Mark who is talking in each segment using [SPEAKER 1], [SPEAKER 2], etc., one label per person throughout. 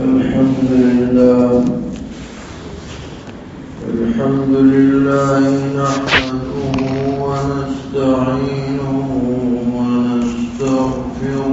[SPEAKER 1] الحمد لله. نحمده ونستعينه ونستغفره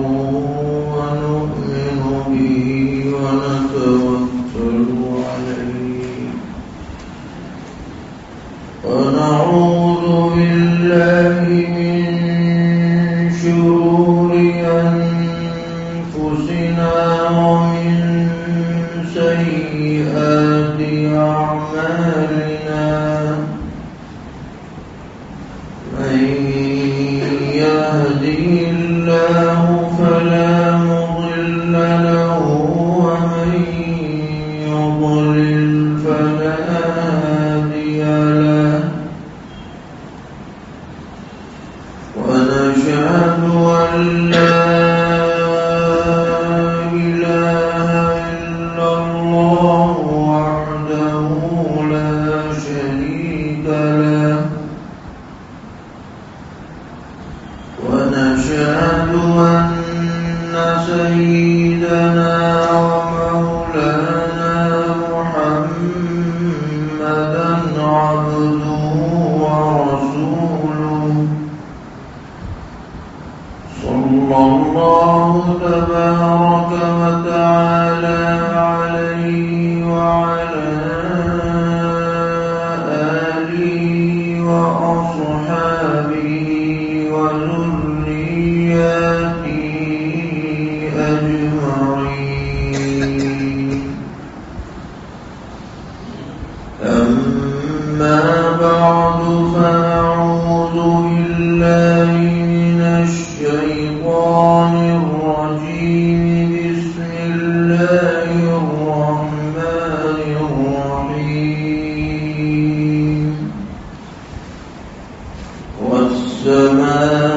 [SPEAKER 1] Allah.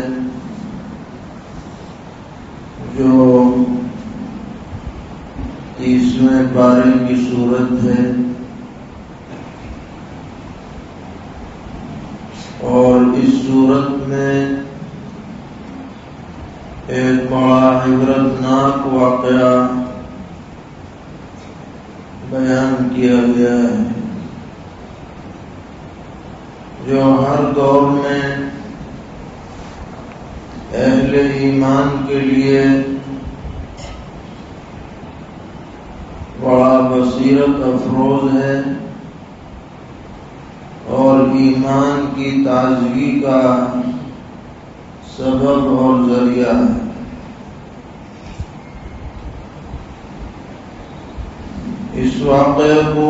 [SPEAKER 1] ضرورت افروز ہے اور ایمان کی تازگی کا سبب اور ذریعہ ہے۔ اس واقعے کو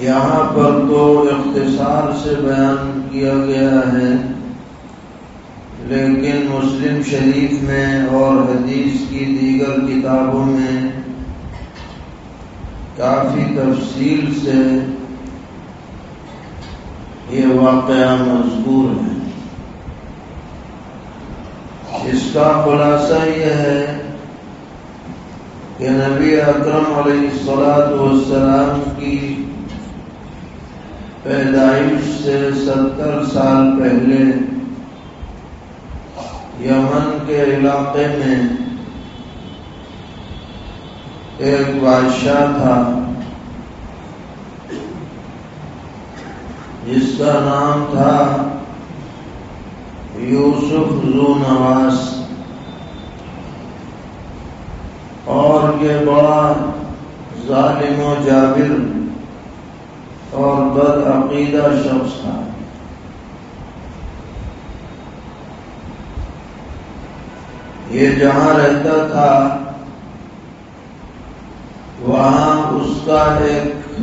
[SPEAKER 1] یہاں پر تو اختصار سے بیان کیا گیا ہے، لیکن مسلم شریف میں اور حدیث کی دیگر کتابوں میں کافی تفصیل سے یہ واقعہ مذکور ہے۔ اس کا خلاصہ یہ ہے کہ نبی اکرم علیہ السلاط والسلام کی پیدائش سے ستر سال پہلے یمن کے علاقے میں ایک بادشاہ تھا۔ جس کا نام تھا یوسف زو نواز۔ اور یہ بڑا ظالم و جابر اور بد عقیدہ شخص تھا۔ یہ جہاں رہتا تھا وہاں اس کا ایک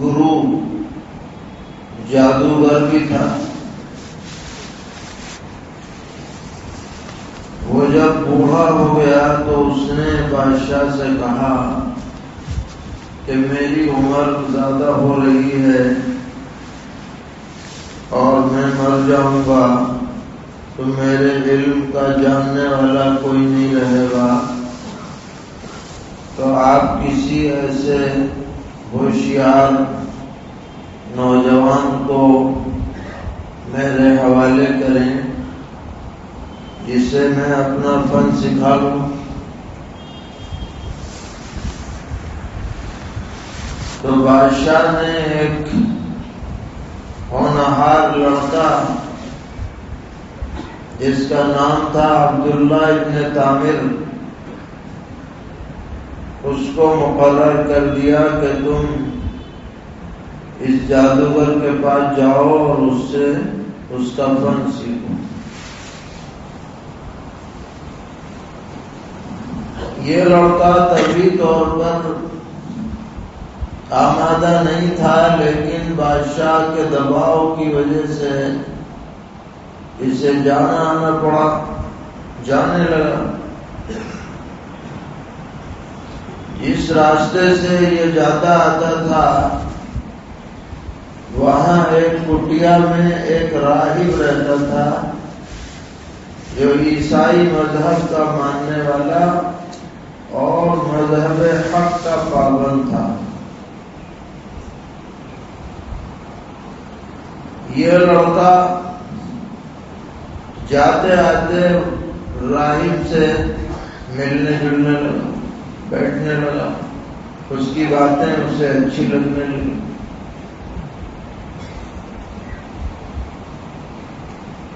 [SPEAKER 1] گرو جادوگر بھی تھا۔ وہ جب بوڑھا ہو گیا تو اس نے بادشاہ سے کہا کہ میری عمر زیادہ ہو رہی ہے اور میں مر جاؤں گا تو میرے علم کا جاننے والا کوئی نہیں رہے گا۔ تو آپ کسی ایسے ہوشیار نوجوان کو میرے حوالے کریں جسے میں اپنا فن سکھا لوں۔ تو بادشاہ نے ایک ہونہار لڑکا جس کا نام تھا عبداللہ ابن تعمیر اس کو مقرر کر دیا کہ تم اس جادوگر کے پاس جاؤ اور اس سے اس کا فن سیکھو۔ یہ لڑکا طبی طور پر آمادہ نہیں تھا، لیکن بادشاہ کے دباؤ کی وجہ سے اسے جانا آنا پڑا، جانے لگا۔ جس راستے سے یہ جاتا آتا تھا، وہاں ایک کٹیا میں ایک راہب رہتا تھا، جو عیسائی مذہب کا ماننے والا اور مذہب حق کا پابند تھا۔ یہ لڑکا جاتے آتے راہب سے ملنے جلنے لگا۔ بیٹھنے لگا اس کی باتیں اسے اچھی لگنے لگی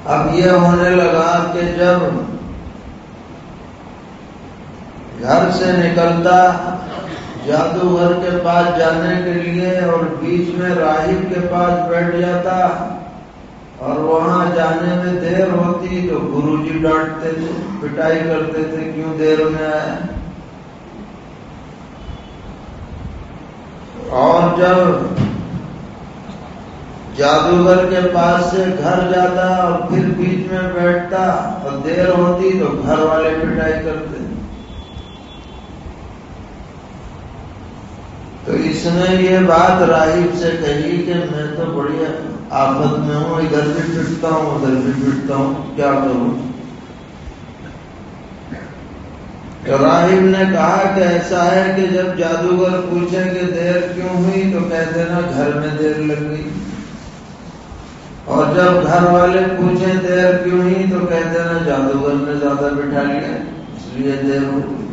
[SPEAKER 1] اب یہ ہونے لگا کہ جب گھر سے نکلتا جادوگر کے پاس جانے کے لیے اور بیچ میں راہب کے پاس بیٹھ جاتا اور وہاں جانے میں دیر ہوتی تو گرو جی ڈانٹتے تھے، پٹائی کرتے تھے، کیوں دیر میں آیا اور جب جادوگر کے پاس سے گھر جاتا اور پھر بیچ میں بیٹھتا اور دیر ہوتی تو گھر والے پٹائی کرتے۔ تو اس نے یہ بات راہب سے کہی کہ میں تو بڑی آفت میں ہوں، ادھر بھی پٹتا ہوں، ادھر بھی پٹتا ہوں، کیا کروں؟ راہب نے کہا کہ ایسا ہے کہ جب جادوگر پوچھیں کہ دیر کیوں ہوئی تو کہہ دینا گھر میں دیر لگ گئی۔ اور جب گھر والے پوچھیں دیر کیوں ہوئی تو کہہ دینا جادوگر نے زیادہ بٹھا لیا، اس لیے دیر ہو گئی۔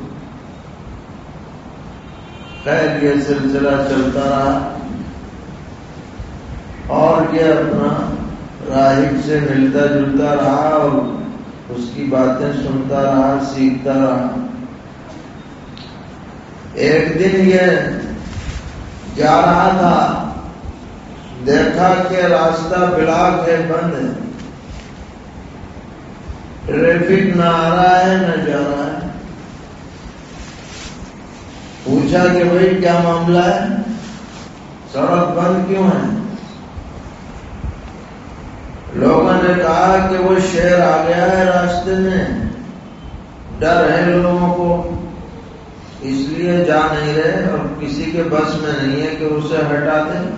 [SPEAKER 1] خیر، یہ سلسلہ چلتا رہا۔ اور یہ اپنا راہب سے ملتا جلتا رہا اور اس کی باتیں سنتا رہا، سیکھتا رہا۔ ایک دن یہ جا رہا تھا، دیکھا کہ راستہ بلاک ہے بند ہے۔ ٹریفک نہ آ رہا ہے، نہ جا رہا ہے۔ پوچھا کہ بھائی کیا معاملہ ہے؟ سڑک بند کیوں ہے؟ لوگوں نے کہا کہ وہ شہر آ گیا ہے راستے میں۔ ڈر ہے لوگوں اس لیے جا نہیں رہے اور کسی کے بس میں نہیں ہے کہ اسے ہٹا دیں۔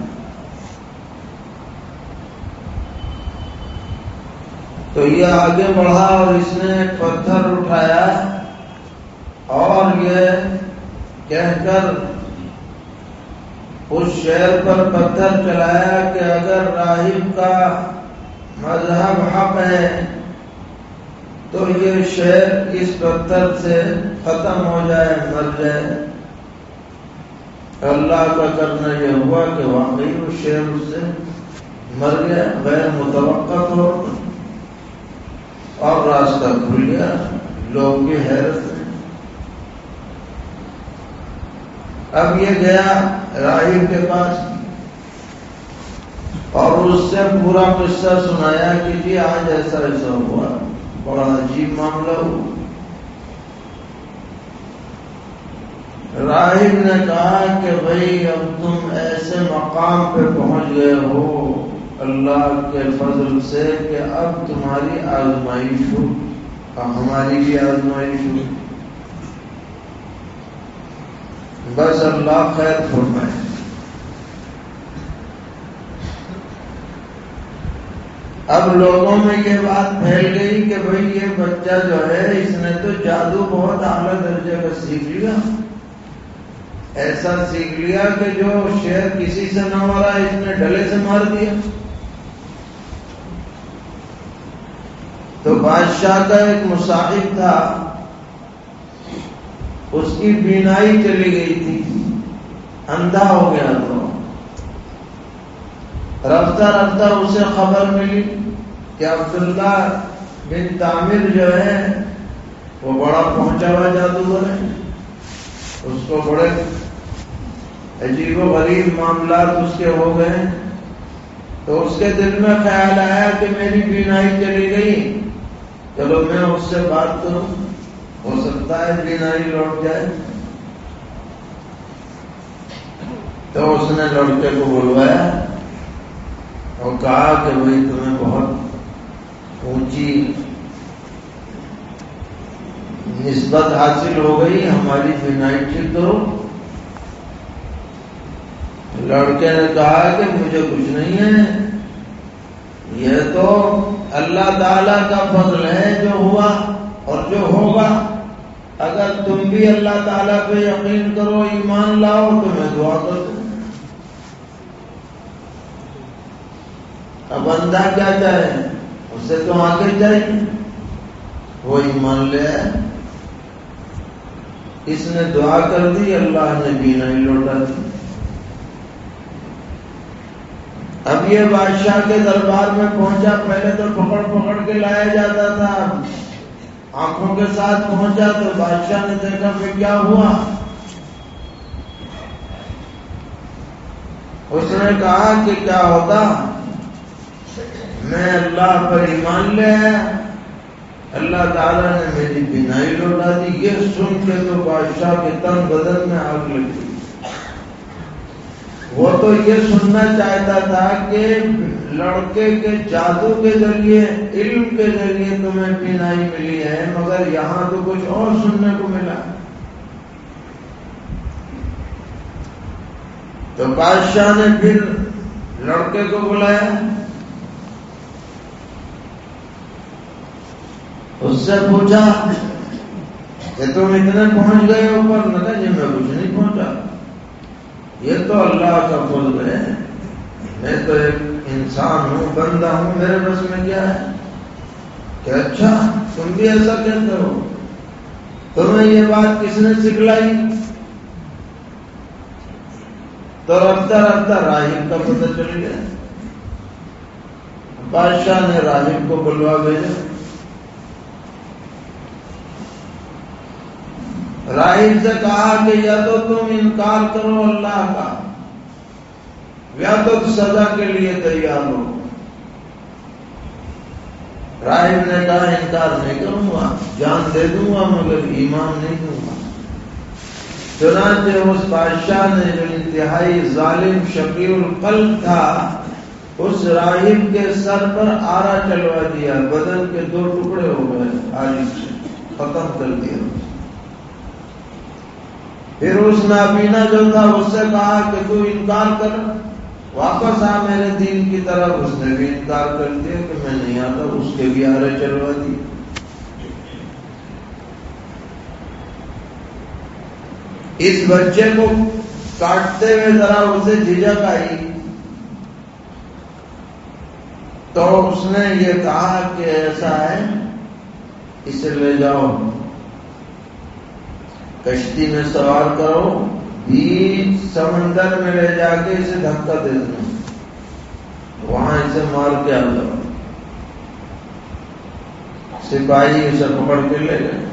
[SPEAKER 1] تو یہ آگے بڑھا اور اس نے ایک پتھر اٹھایا اور یہ کہہ کر اس شہر پر پتھر چلایا کہ اگر راہب کا مذہب حق ہے تو یہ شہر اس پتھر سے ختم ہو جائے، مر جائے۔ اللہ کا کرنا یہ ہوا کہ واقعی وہ شہر اس سے مر گیا، غیر متوقع ہو اور راستہ کھل گیا، لوگ کی حیرت اب یہ گیا راہب کے پاس۔ اور اس سے پورا قصہ سنایا کہ جی آج ایسا ایسا ہوا۔ بڑا عجیب معاملہ ہوا راہب نے کہا کہ بھائی اب تم ایسے مقام پہ پہنچ گئے ہو اللہ کے فضل سے کہ اب تمہاری آزمائش ہو، اب ہماری بھی آزمائش ہو۔ بس اللہ خیر فرمائے۔ اب لوگوں میں یہ بات پھیل گئی کہ بھائی یہ بچہ جو ہے، اس نے تو جادو بہت اعلیٰ درجے کا سیکھ لیا۔ ایسا سیکھ لیا کہ جو شہر کسی سے نہ مارا اس نے ڈلے سے مار دیا۔ تو بادشاہ کا ایک مصاحب تھا۔ اس کی بینائی چلی گئی تھی۔ اندھا ہو گیا تو۔ رفتہ رفتہ اسے خبر ملی۔ کہ عبداللہ بن تعمیر جو ہے، وہ بڑا پہنچا ہوا جادوگر ہے۔ اس کو بڑے عجیب و غریب معاملات اس کے ہو گئے۔ تو اس کے دل میں خیال آیا کہ میری بینائی چلی گئی۔ چلو میں اس سے بات کروں۔ ہو سکتا ہے بینائی لوٹ جائے۔ تو اس نے لڑکے کو بلوایا اور کہا کہ بھائی تمہیں بہت اونچی نسبت حاصل ہو گئی، ہماری بینائی ٹھیک کرو لڑکے نے کہا کہ مجھے کچھ نہیں ہے۔ یہ تو اللہ تعالی کا فضل ہے جو ہوا اور جو ہوگا۔ اگر تم بھی اللہ تعالیٰ پہ یقین کرو، ایمان لاؤ، تو میں دعا کر دوں۔ اب بندہ کیا چاہے؟ اس سے تو آگے چاہیے وہ ایمان لے۔ اس نے دعا کر دی، اللہ نے بھی لوٹا۔ دی اب یہ بادشاہ کے دربار میں پہنچا، پہلے تو پکڑ پکڑ کے لایا جاتا تھا۔ آنکھوں کے ساتھ پہنچا تو بادشاہ نے دیکھا کہ کیا ہوا۔ اس نے کہا کہ کیا ہوتا؟ میں اللہ پر ایمان لے آیا۔ اللہ تعالیٰ نے میری بینائی لوٹا دی۔ یہ سن کے تو بادشاہ کے تن بدن میں آگ لگی وہ تو یہ سننا چاہتا تھا کہ لڑکے کے جادو کے ذریعے، علم کے ذریعے تمہیں بینائی ملی ہے، مگر یہاں تو کچھ اور سننے کو ملا۔ تو بادشاہ نے پھر لڑکے کو بلایا۔ اس سے پوچھا کہ تم اتنے پہنچ گئے اوپر، نہ جی میں کچھ نہیں پہنچا۔ یہ تو اللہ کا فضل ہے۔ میں تو ایک انسان ہوں، بندہ ہوں، میرے بس میں کیا ہے؟ کہ اچھا تم بھی ایسا کہتے ہو۔ تمہیں یہ بات کس نے سکھلائی؟ تو رفتہ رفتہ راہب کا پتہ چل گیا۔ بادشاہ نے راہب کو بلوا بھیجا۔ راہب سے کہا کہ یا تو تم انکار کرو اللہ کا، یا تو سزا کے لیے تیار ہو۔ راہب نے کہا انکار نہیں کروں گا، جان دے دوں گا، مگر ایمان نہیں دوں گا۔ چنانچہ اس بادشاہ نے جو انتہائی ظالم شکیل القلب تھا، اس راہب کے سر پر آرا چلوا دیا، بدن کے دو ٹکڑے ہو گئے عالم سے ختم کر دیا۔ پھر اس نابینا جو تھا، اس سے کہا کہ تو انکار کر۔ واپس آ میرے دین کی طرف۔ اس نے بھی انکار کر دیا کہ میں نہیں آتا، اس کے بھی آرے چلوا دی اس بچے کو کاٹتے ہوئے ذرا اسے جھجک آئی۔ تو اس نے یہ کہا کہ ایسا ہے، اسے لے جاؤ۔ کشتی میں سوار کرو، بیچ سمندر میں لے جا کے اسے دھکا دے دیں وہاں اسے مار کے آ جاؤ سپاہی اسے پکڑ کے لے گئے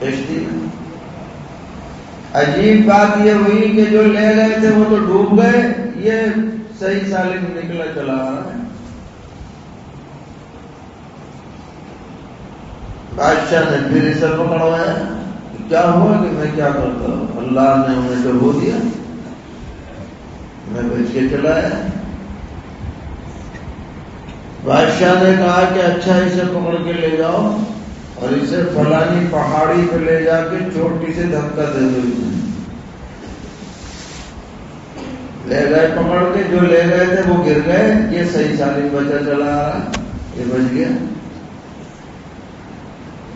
[SPEAKER 1] کشتی میں۔ عجیب بات یہ ہوئی کہ جو لے گئے تھے وہ تو ڈوب گئے۔ یہ صحیح سالم نکلا چلا رہا ہے۔ بادشاہ نے پھر اسے پکڑوایا کیا ہوا کہ میں کیا کرتا ہوں؟ اللہ نے انہیں ڈبو دیا۔ میں بچ کے چلایا۔ بادشاہ نے کہا کہ اچھا اسے پکڑ کے لے جاؤ اور اسے فلانی پہاڑی پہ لے جا کے چوٹی سے دھکا دے دو۔ لے گئے پکڑ کے، جو لے گئے تھے وہ گر گئے۔ یہ صحیح سالی بچہ چلا رہا یہ بچ گیا۔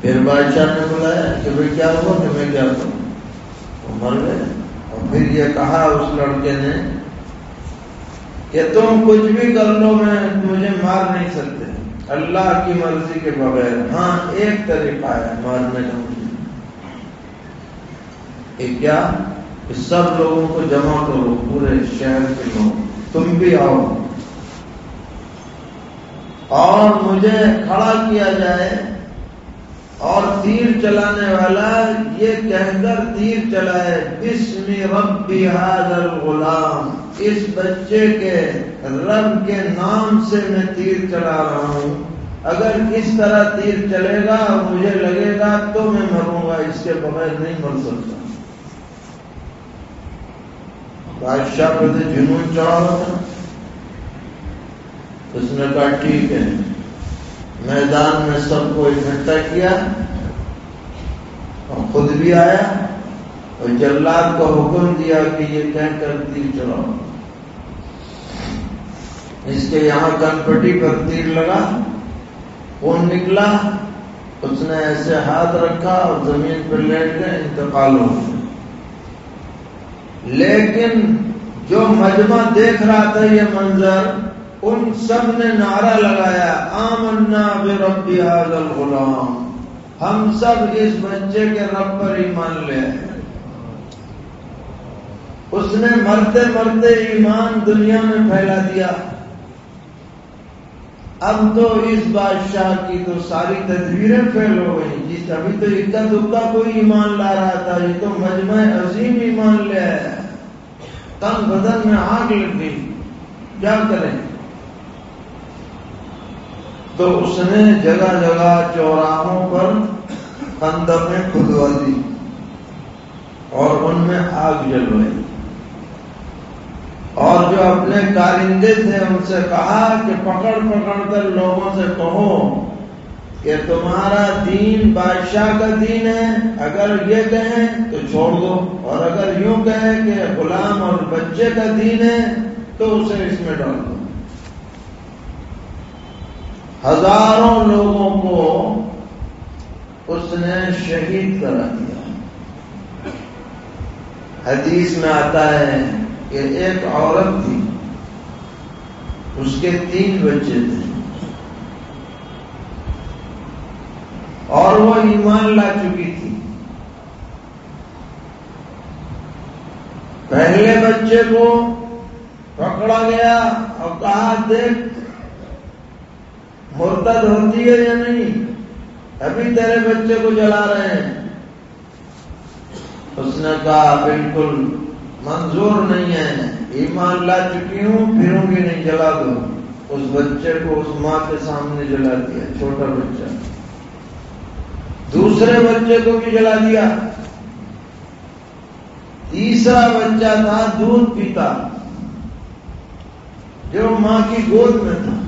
[SPEAKER 1] پھر بادشاہ نے بلایا کہ بھائی کیا ہوا کہ میں کیا کروں وہ مر گئے اور پھر یہ کہا اس لڑکے نے کہ تم کچھ بھی کر لو میں مجھے مار نہیں سکتے۔ اللہ کی مرضی کے بغیر۔ ہاں ایک طریقہ ہے مارنے کا۔ مجھے کیا؟ کہ سب لوگوں کو جمع کرو، پورے شہر کے لوگ۔ تم بھی آؤ۔ اور مجھے کھڑا کیا جائے اور تیر چلانے والا یہ کہہ کر تیر چلائے، بسم ربی حاضر غلام اس بچے کے رب کے نام سے میں تیر چلا رہا ہوں۔ اگر اس طرح تیر چلے گا، مجھے لگے گا تو میں مروں گا، اس کے بغیر نہیں مر سکتا۔ بادشاہ پہ تو جنون چڑھا تھا اس نے کہا، ٹھیک ہے۔ میدان میں سب کو اکٹھا کیا، اور خود بھی آیا، اور جلاد کو حکم دیا کہ یہ کہہ کر تیر چلاؤ اس کے یہاں کنپٹی پر تیر لگا کون نکلا، اس نے ایسے ہاتھ رکھا اور زمین پر لیٹ گئے، انتقال ہو لیکن جو مجمع دیکھ رہا تھا یہ منظر ان سب نے نعرہ لگایا، آمنا بے ربی حاضل غلام ہم سب اس بچے کے رب پر ایمان لے اس نے مرتے مرتے ایمان دنیا میں پھیلا دیا۔ اب تو اس بادشاہ کی تو ساری تدبیریں فیل ہو گئی جس ابھی تو اکا دکا کوئی ایمان لا رہا تھا، یہ تو مجمع عظیم ایمان لے آیا۔ تن بدن میں آگ لگ گئی۔ کیا کریں؟ تو اس نے جگہ جگہ چوراہوں پر میں کھدوا دی اور ان میں آگ جلوائی اور جو اپنے کارندے تھے، ان سے کہا کہ پکڑ پکڑ کر لوگوں سے کہو کہ تمہارا دین بادشاہ کا دین ہے۔ اگر یہ کہیں تو چھوڑ دو، اور اگر یوں کہیں کہ غلام اور بچے کا دین ہے تو اسے اس میں ڈال دو۔ ہزاروں لوگوں کو اس نے شہید کرا دیا۔ حدیث میں آتا ہے کہ ایک عورت تھی، اس کے تین بچے تھے۔ اور وہ ایمان لا چکی تھی۔ پہلے بچے کو پکڑا گیا اور کہا، دیکھ مرتد ہوتی ہے یا نہیں؟ ابھی تیرے بچے کو جلا رہے ہیں۔ اس نے کہا، بالکل منظور نہیں ہے۔ ایمان لا چکی ہوں، پھروں گی نہیں، جلا دو اس بچے کو اس ماں کے سامنے جلا دیا، چھوٹا بچہ۔ دوسرے بچے کو بھی جلا دیا۔ تیسرا بچہ تھا، دودھ پیتا۔ جو ماں کی گود میں تھا۔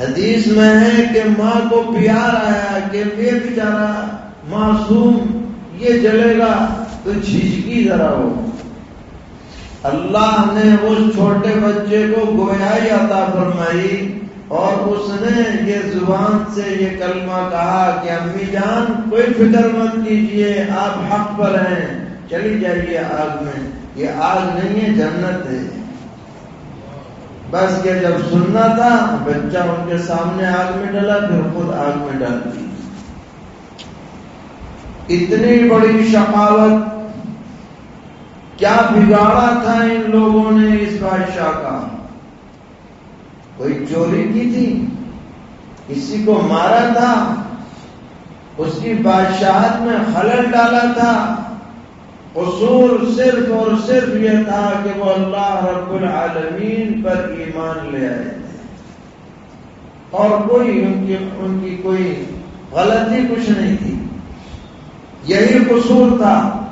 [SPEAKER 1] حدیث میں ہے کہ ماں کو پیار آیا کہ یہ بیچارا معصوم یہ جلے گا تو جھجکی ذرا ہو۔ اللہ نے اس چھوٹے بچے کو گویائی عطا فرمائی اور اس نے یہ زبان سے یہ کلمہ کہا کہ امی جان، کوئی فکر مت کیجیے، آپ حق پر ہیں۔ چلی جائیے آگ میں۔ یہ آگ نہیں ہے، جنت ہے۔ بس کہ جب سننا تھا، بچہ ان کے سامنے آگ میں ڈلا، پھر خود آگ میں ڈال دی۔ اتنی بڑی شقاوت، کیا بگاڑا تھا ان لوگوں نے اس بادشاہ کا؟ کوئی چوری کی تھی؟ کسی کو مارا تھا؟ اس کی بادشاہت میں خلل ڈالا تھا؟ قصور صرف اور صرف یہ تھا کہ وہ اللہ رب العالمین پر ایمان لے آئے تھے۔ اور کوئی ان کی ان کی کوئی غلطی کچھ نہیں تھی۔ یہی قصور تھا۔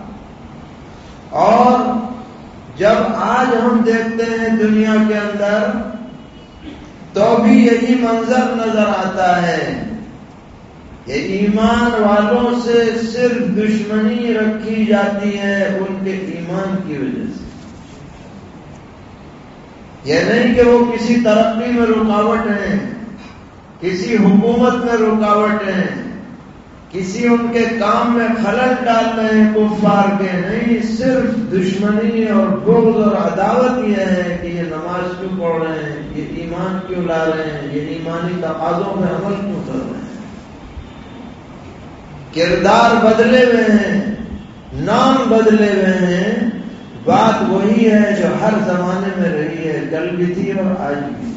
[SPEAKER 1] اور جب آج ہم دیکھتے ہیں دنیا کے اندر، تو بھی یہی منظر نظر آتا ہے۔ کہ ایمان والوں سے صرف دشمنی رکھی جاتی ہے ان کے ایمان کی وجہ سے۔ یہ نہیں کہ وہ کسی ترقی میں رکاوٹ ہیں، کسی حکومت میں رکاوٹ ہیں، کسی ان کے کام میں خلل ڈال رہے ہیں، کفار کے نہیں، صرف دشمنی اور بغض اور عداوت یہ ہے کہ یہ نماز کیوں پڑھ رہے ہیں، یہ ایمان کیوں لا رہے ہیں، یہ ایمانی تقاضوں میں عمل کیوں کر رہے ہیں؟ کردار بدلے ہوئے ہیں، نام بدلے ہوئے ہیں۔ بات وہی ہے جو ہر زمانے میں رہی ہے کل بھی تھی اور آج بھی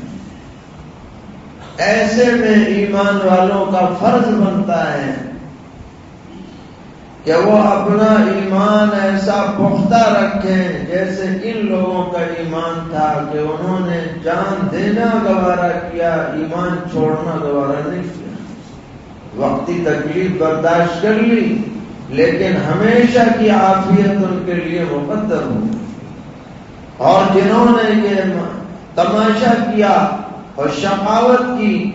[SPEAKER 1] ایسے میں ایمان والوں کا فرض بنتا ہے کہ وہ اپنا ایمان ایسا پختہ رکھیں جیسے ان لوگوں کا ایمان تھا کہ انہوں نے جان دینا گوارا کیا، ایمان چھوڑنا گوارا نہیں۔ کیا وقتی تکلیف برداشت کر لی، لیکن ہمیشہ کی عافیت ان کے لیے مقدر ہو۔ اور جنہوں نے یہ تماشا کیا اور شقاوت کی،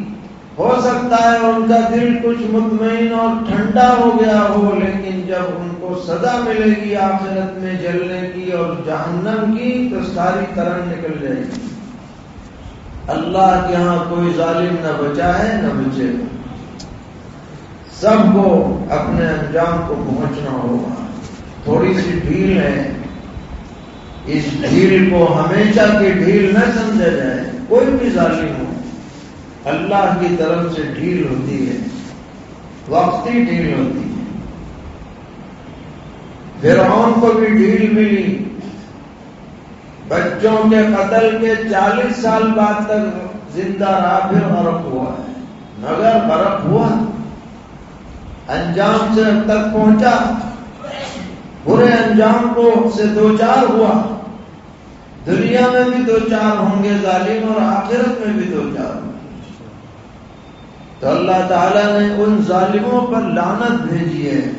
[SPEAKER 1] ہو سکتا ہے ان کا دل کچھ مطمئن اور ٹھنڈا ہو گیا ہو، لیکن جب ان کو سزا ملے گی آخرت میں جلنے کی اور جہنم کی، تو ساری طرح نکل جائے گی۔ اللہ کے یہاں کوئی ظالم نہ بچا ہے، نہ بچے۔ گا سب کو اپنے انجام کو پہنچنا ہوگا۔ تھوڑی سی ڈھیل ہے۔ اس ڈھیل کو ہمیشہ کی ڈھیل نہ سمجھا جائے، کوئی بھی ظالم ہو، اللہ کی طرف سے ڈھیل ہوتی ہے وقتی ڈھیل ہوتی ہے۔ فرعون کو بھی ڈھیل ملی۔ بچوں کے قتل کے چالیس سال بعد تک زندہ رہا، پھر غرق ہوا ہے۔ مگر غرق ہوا۔ انجام سے اب تک پہنچا۔ برے انجام کو سے دو چار ہوا۔ دنیا میں بھی دو چار ہوں گے ظالم اور آخرت میں بھی دو چار ہوں گے۔ تو اللہ تعالیٰ نے ان ظالموں پر لانت بھیجی ہے۔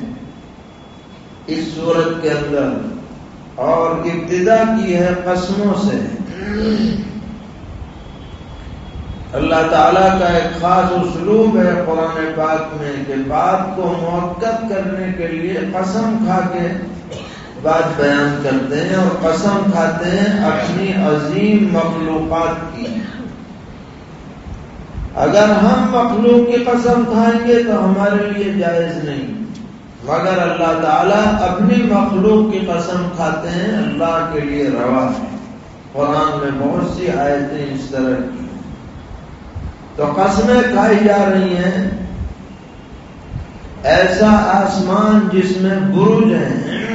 [SPEAKER 1] اس صورت کے اندر اور ابتدا کی ہے قسموں سے۔ اللہ تعالیٰ کا ایک خاص اسلوب ہے قرآن پاک میں کہ بات کو موقع کرنے کے لیے قسم کھا کے بات بیان کرتے ہیں اور قسم کھاتے ہیں اپنی عظیم مخلوقات کی۔ اگر ہم مخلوق کی قسم کھائیں گے تو ہمارے لیے جائز نہیں۔ مگر اللہ تعالیٰ اپنی مخلوق کی قسم کھاتے ہیں، اللہ کے لیے روا ہے قرآن میں بہت سی آیتیں اس طرح کی۔ تو قسمیں کھائی جا رہی ہیں۔ ایسا آسمان جس میں برج ہیں۔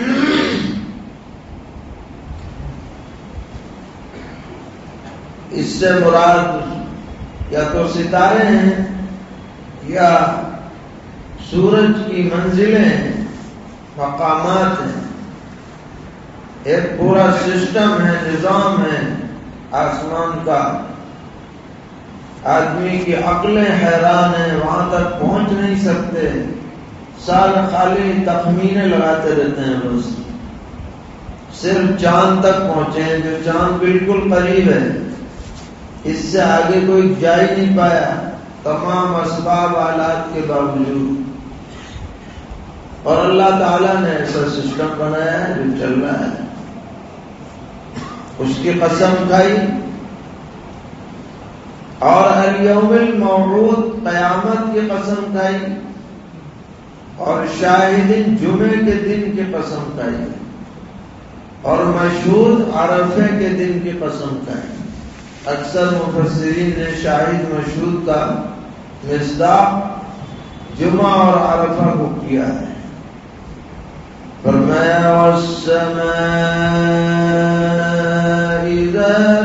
[SPEAKER 1] اس سے مراد یا تو ستارے ہیں یا سورج کی منزلیں ہیں، مقامات ہیں۔ ایک پورا سسٹم ہے، نظام ہے آسمان کا۔ آدمی کی عقلیں حیران ہیں، وہاں تک پہنچ نہیں سکتے۔ سال خالی تخمینے لگاتے رہتے ہیں بس صرف چاند تک پہنچے ہیں، جو چاند بالکل قریب ہے۔ اس سے آگے کوئی جا ہی نہیں پایا۔ تمام اسباب آلات کے باوجود۔ اور اللہ تعالیٰ نے ایسا سسٹم بنایا ہے جو چل رہا ہے۔ اس کی قسم کھائی۔ اور الیوم الموعود قیامت کی قسم کھائی اور شاہدین جمعے کے دن کی قسم کھائی اور مشہور عرفے کے دن کی قسم کھائی۔ اکثر مفسرین نے شاہد مشہور کا مصداق جمعہ اور عرفہ کو کیا ہے۔ فرمایا، والسماء ذات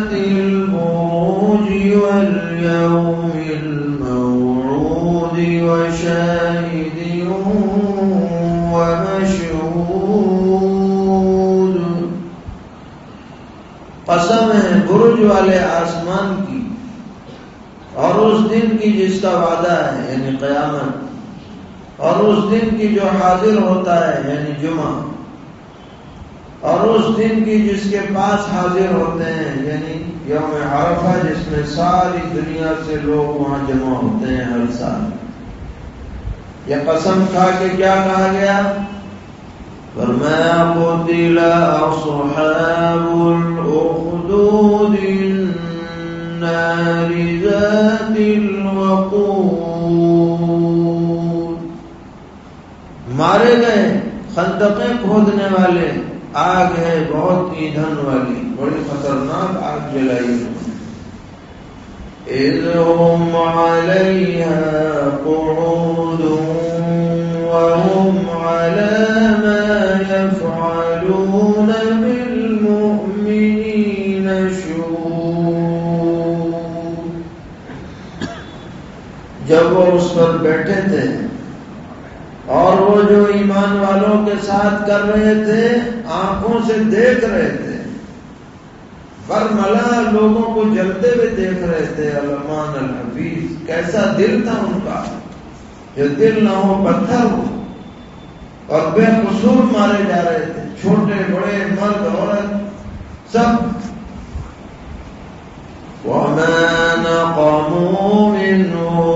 [SPEAKER 1] برج والے آسمان کی اور اس دن کی جس کا وعدہ ہے یعنی قیامت، اور اس دن کی جو حاضر ہوتا ہے یعنی جمعہ، اور اس دن کی جس کے پاس حاضر ہوتے ہیں یعنی یوم عرفہ، جس میں ساری دنیا سے لوگ وہاں جمع ہوتے ہیں ہر سال۔ یہ قسم کھا کے کیا کہا گیا؟ فما قتل أصحاب الأخدود النار ذات الوقود مارے گئے خندقیں کھودنے والے آگ ہے بہت ایدھن والی بڑی خطرناک آگ جلائی۔ إذ هم عليها قعود وهم عليها جب وہ اس پر بیٹھے تھے اور وہ جو ایمان والوں کے ساتھ کر رہے تھے، آنکھوں سے دیکھ رہے تھے۔ برملا لوگوں کو جلتے ہوئے دیکھ رہے تھے، علمان الحفیظ، کیسا دل تھا ان کا جو دل نہ ہو پتھر ہو اور بے قصور مارے جا رہے تھے۔ چھوٹے، بڑے، مرد، عورت، سب۔ وما نقموا منهم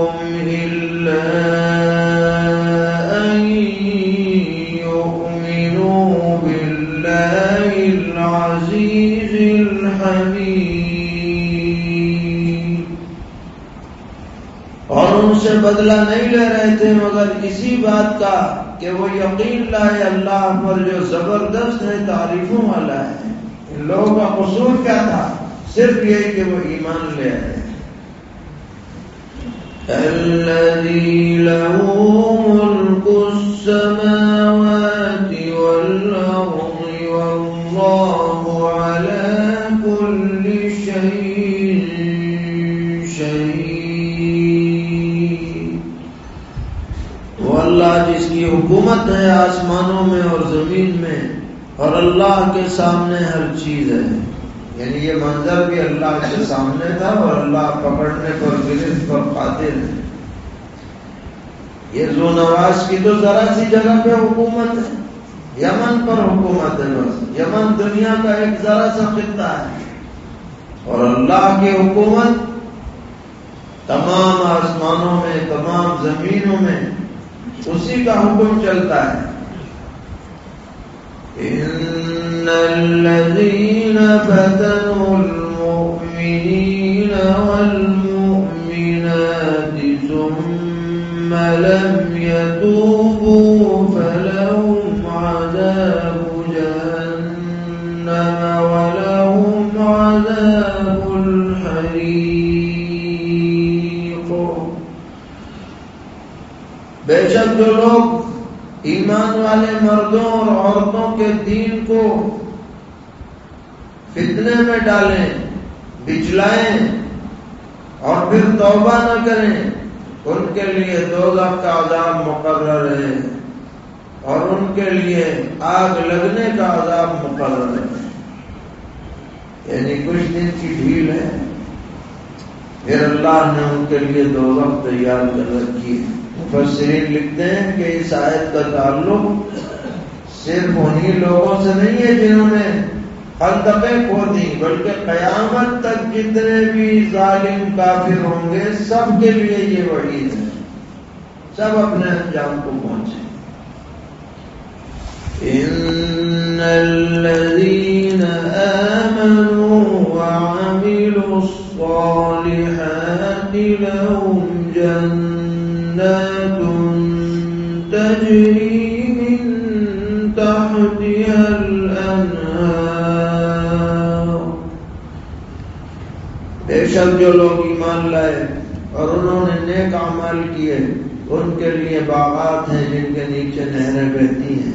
[SPEAKER 1] بدلہ نہیں لے رہے تھے، مگر اسی بات کا کہ وہ یقین لائے، اللہ پر جو زبردست ہے تعریفوں والا ہے۔ ان لوگوں کا قصور کیا تھا؟ صرف یہ کہ وہ ایمان لے آئے الذي له ملك السماوات حکومت ہے آسمانوں میں اور زمین میں اور اللہ کے سامنے ہر چیز ہے۔ یعنی یہ منظر بھی اللہ کے سامنے تھا اور اللہ پکڑنے پر گرفت پر قادر ہے۔ یہ زو نواز کی تو ذرا سی جگہ پہ حکومت ہے۔ یمن پر حکومت ہے بس۔ یمن دنیا کا ایک ذرا سا خطہ ہے۔ اور اللہ کی حکومت تمام آسمانوں میں، تمام زمینوں میں اسی کا حکم چلتا ہے إن الذين فتنوا المؤمنين والمؤمنات ثم لم يتوبوا جو لوگ ایمان والے مردوں اور عورتوں کے دین کو فتنے میں ڈالیں بچلائیں اور پھر توبہ نہ کریں، ان کے لیے دو کا عذاب مقرر ہے اور ان کے لیے آگ لگنے کا عذاب مقرر ہے۔ یعنی کچھ دن کی ڈھیل ہے۔ پھر اللہ نے ان کے لیے دو وقت تیار کر رکھی ہے۔ مفسرین لکھتے ہیں کہ اس آیت کا تعلق صرف انہی لوگوں سے نہیں ہے جنہوں نے خندقیں کھو دی بلکہ قیامت تک جتنے بھی ظالم کافر ہوں گے، سب کے لیے یہ وعید ہے۔ سب اپنے انجام کو پہنچے إن الذين آمنوا وعملوا الصالحات لهم جنات بے شک جو لوگ ایمان لائے اور انہوں نے نیک عمل کیے، ان کے لیے باغات ہیں جن کے نیچے نہریں بہتی ہیں۔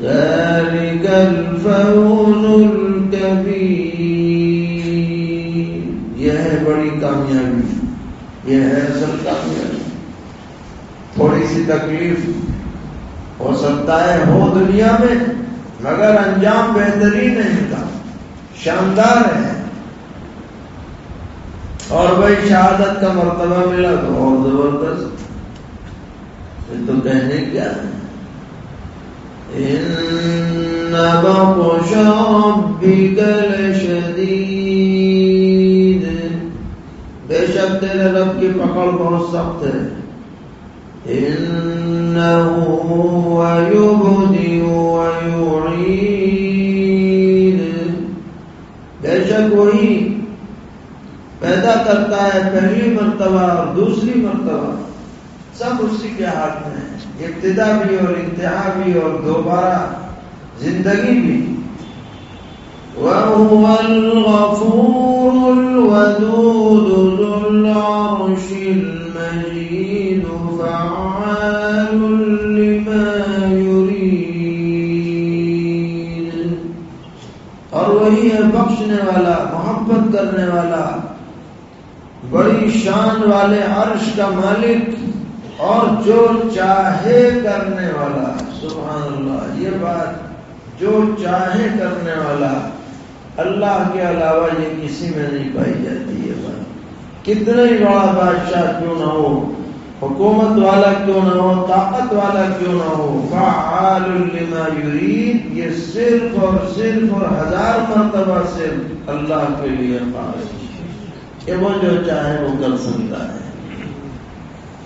[SPEAKER 1] ذلك الفوز الكبير یہ ہے بڑی کامیابی۔ یہ ہے اصل کامیابی۔ تھوڑی سی تکلیف ہو سکتا ہے ہو دنیا میں، مگر انجام بہترین ہے ان کا۔ شاندار ہے۔ اور بھائی شہادت کا مرتبہ ملا تو اور زبردست۔ یہ تو کہنے کیا؟ ہے إن بطش بے شک تیرے رب کی پکڑ بہت سخت ہے۔ بے شک وہی پیدا کرتا ہے پہلی مرتبہ اور دوسری مرتبہ، سب اسی کے ہاتھ میں ہے۔ ابتدا بھی اور انتہا بھی اور دوبارہ زندگی بھی۔ وهو الغفور الودود ذو العرش المجيد فعال لما يريد۔ اور وہی ہے بخشنے والا، محبت کرنے والا بڑی شان والے عرش کا مالک اور جو چاہے کرنے والا۔ سبحان اللہ، یہ بات جو چاہے کرنے والا۔ اللہ کے علاوہ یہ کسی میں نہیں پائی جاتی یہ بات۔ کتنا ہی بڑا بادشاہ کیوں نہ ہو، حکومت والا کیوں نہ ہو، طاقت والا کیوں نہ ہو، فعال لما یرید، یہ صرف اور صرف اور ہزار مرتبہ صرف اللہ کے لیے خاص۔ کہ وہ جو چاہے وہ کر سکتا ہے۔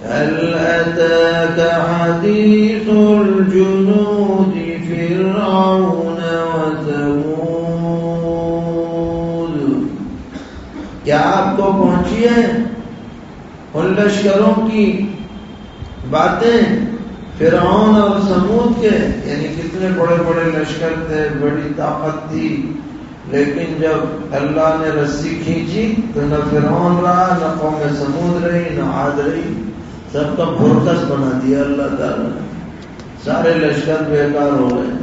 [SPEAKER 1] هل أتاك حديث الجنود فرعون وثمود؟ کیا آپ کو پہنچی ہے ان لشکروں کی باتیں فرعون اور سمود کے؟ یعنی کتنے بڑے بڑے لشکر تھے، بڑی طاقت تھی۔ لیکن جب اللہ نے رسی کھینچی تو نہ فرعون رہا، نہ قوم سمود رہی، نہ عاد رہی۔ سب کا بھرکس بنا دیا اللہ تعالیٰ نے۔ سارے لشکر بیکار ہو گئے۔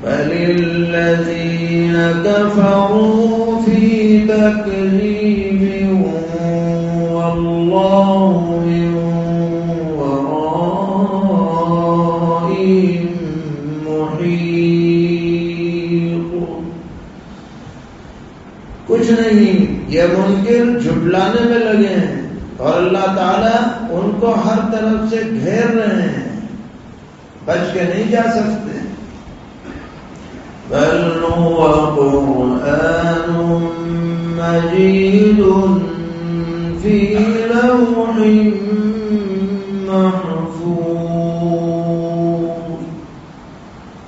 [SPEAKER 1] بل الذين كفروا في تكذيب والله یہ منکر جھٹلانے میں لگے ہیں اور اللہ تعالیٰ ان کو ہر طرف سے گھیر رہے ہیں۔ بچ کے نہیں جا سکتے۔ بل قرآن لوح محفوظ۔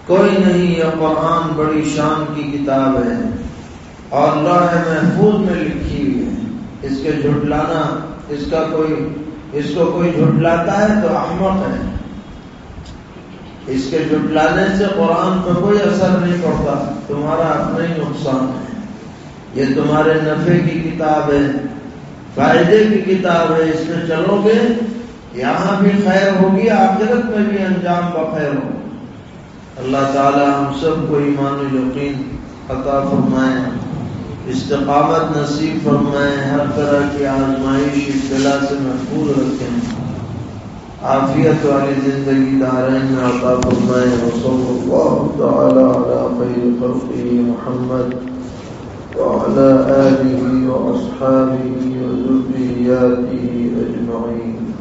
[SPEAKER 1] کوئی نہیں، یہ قرآن بڑی شان کی کتاب ہے اور لوح محفوظ میں لکھی اس کے جھٹلانا، اس کا کوئی، اس کو کوئی جھٹلاتا ہے تو احمق ہے۔ اس کے جھٹلانے سے قرآن پہ کوئی اثر نہیں پڑتا، تمہارا اپنا ہی نقصان ہے۔ یہ تمہارے نفع کی کتاب ہے، فائدے کی کتاب ہے، اس میں چلو گے، یہاں بھی خیر ہوگی، آخرت میں بھی انجام بخیر ہو اللہ تعالی ہم سب کو ایمان و یقین عطا فرمائے۔ استقامت نصیب فرمائے ہر طرح کی آزمائش ابتلا سے محفوظ رکھیں۔ عافیت والی زندگی دارین عطا فرمائے۔ وصل اللہ تعالی علی خیر خلقه محمد وعلى آله وأصحابه وذرياته أجمعين